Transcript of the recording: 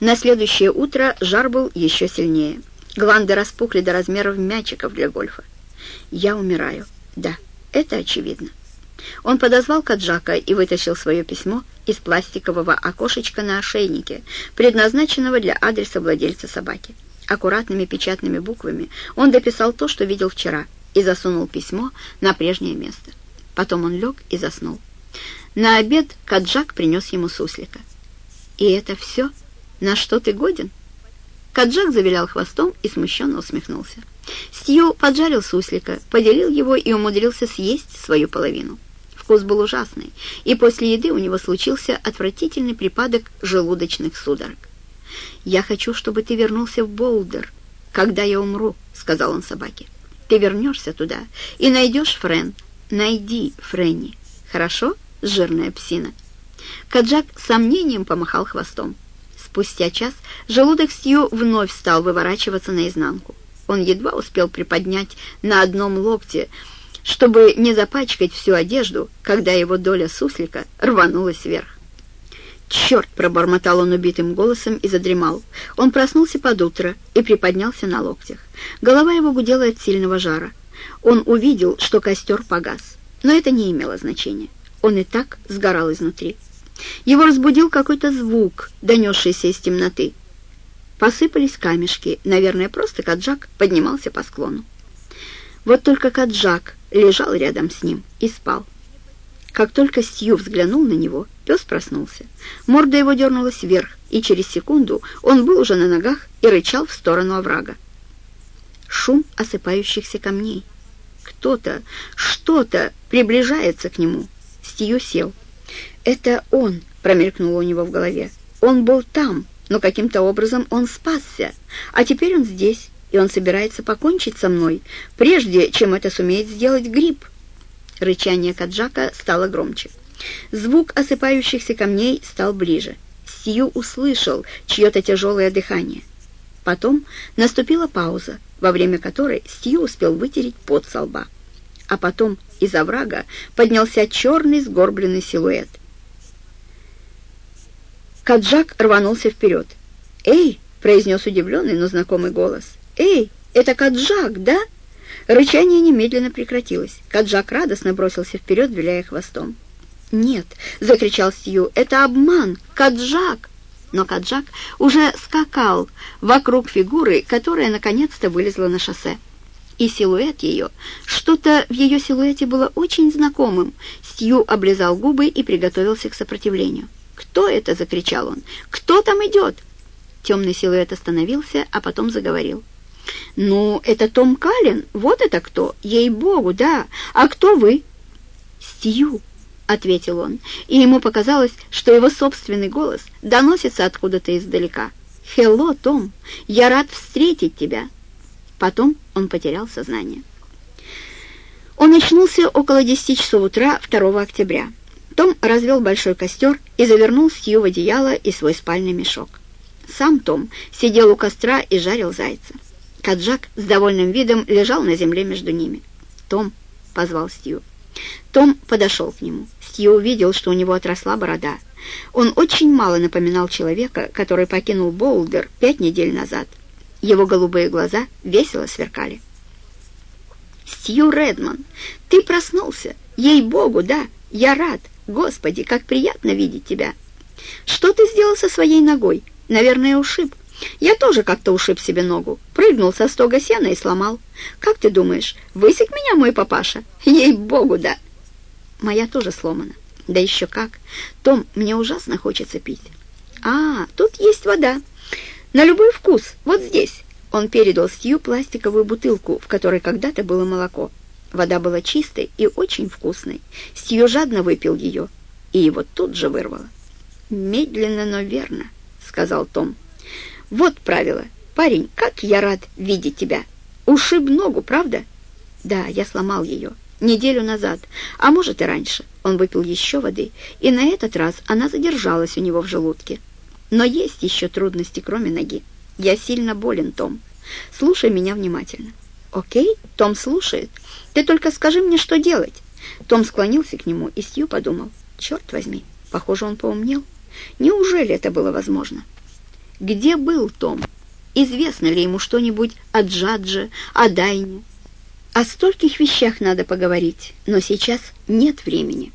На следующее утро жар был еще сильнее. Гланды распухли до размеров мячиков для гольфа. «Я умираю. Да, это очевидно». Он подозвал Каджака и вытащил свое письмо из пластикового окошечка на ошейнике, предназначенного для адреса владельца собаки. Аккуратными печатными буквами он дописал то, что видел вчера, и засунул письмо на прежнее место. Потом он лег и заснул. На обед Каджак принес ему суслика. «И это все? На что ты годен?» Каджак завилял хвостом и смущенно усмехнулся. Стью поджарил суслика, поделил его и умудрился съесть свою половину. Вкус был ужасный, и после еды у него случился отвратительный припадок желудочных судорог. «Я хочу, чтобы ты вернулся в Болдер, когда я умру», — сказал он собаке. «Ты вернешься туда и найдешь Френ. Найди Френни. Хорошо, жирная псина?» Каджак с сомнением помахал хвостом. Спустя час желудок Стью вновь стал выворачиваться наизнанку. Он едва успел приподнять на одном локте, чтобы не запачкать всю одежду, когда его доля суслика рванулась вверх. «Черт!» — пробормотал он убитым голосом и задремал. Он проснулся под утро и приподнялся на локтях. Голова его гудела от сильного жара. Он увидел, что костер погас, но это не имело значения. Он и так сгорал изнутри. Его разбудил какой-то звук, донесшийся из темноты. Посыпались камешки, наверное, просто Каджак поднимался по склону. Вот только Каджак лежал рядом с ним и спал. Как только Сью взглянул на него, пес проснулся. Морда его дернулась вверх, и через секунду он был уже на ногах и рычал в сторону оврага. Шум осыпающихся камней. Кто-то, что-то приближается к нему. Стью сел. «Это он!» — промелькнуло у него в голове. «Он был там, но каким-то образом он спасся, а теперь он здесь» и он собирается покончить со мной, прежде чем это сумеет сделать гриб». Рычание Каджака стало громче. Звук осыпающихся камней стал ближе. Сью услышал чье-то тяжелое дыхание. Потом наступила пауза, во время которой Сью успел вытереть пот со лба. А потом из оврага поднялся черный сгорбленный силуэт. Каджак рванулся вперед. «Эй!» — произнес удивленный, но знакомый голос. «Эй, это Каджак, да?» Рычание немедленно прекратилось. Каджак радостно бросился вперед, виляя хвостом. «Нет!» — закричал Сью. «Это обман! Каджак!» Но Каджак уже скакал вокруг фигуры, которая наконец-то вылезла на шоссе. И силуэт ее, что-то в ее силуэте было очень знакомым. Сью облизал губы и приготовился к сопротивлению. «Кто это?» — закричал он. «Кто там идет?» Темный силуэт остановился, а потом заговорил. «Ну, это Том Каллен, вот это кто, ей-богу, да. А кто вы?» «Стью», — ответил он, и ему показалось, что его собственный голос доносится откуда-то издалека. «Хелло, Том, я рад встретить тебя». Потом он потерял сознание. Он очнулся около 10 часов утра 2 октября. Том развел большой костер и завернул Стью в одеяло и свой спальный мешок. Сам Том сидел у костра и жарил зайца. Каджак с довольным видом лежал на земле между ними. «Том», — позвал Стью. Том подошел к нему. Стью увидел, что у него отросла борода. Он очень мало напоминал человека, который покинул Боулдер пять недель назад. Его голубые глаза весело сверкали. «Стью Редман, ты проснулся! Ей-богу, да! Я рад! Господи, как приятно видеть тебя! Что ты сделал со своей ногой? Наверное, ушиб. Я тоже как-то ушиб себе ногу, прыгнул со стога сена и сломал. Как ты думаешь, высек меня мой папаша? Ей-богу, да. Моя тоже сломана. Да еще как. Том, мне ужасно хочется пить. А, тут есть вода. На любой вкус, вот здесь. Он передал Стью пластиковую бутылку, в которой когда-то было молоко. Вода была чистой и очень вкусной. Стью жадно выпил ее, и его тут же вырвало. «Медленно, но верно», — сказал Том. Вот правило. Парень, как я рад видеть тебя. Ушиб ногу, правда? Да, я сломал ее. Неделю назад, а может и раньше. Он выпил еще воды, и на этот раз она задержалась у него в желудке. Но есть еще трудности, кроме ноги. Я сильно болен, Том. Слушай меня внимательно. Окей, Том слушает. Ты только скажи мне, что делать. Том склонился к нему, и Сью подумал. Черт возьми, похоже, он поумнел. Неужели это было возможно? Где был Том? Известно ли ему что-нибудь о Джадже, о Дайне? О стольких вещах надо поговорить, но сейчас нет времени.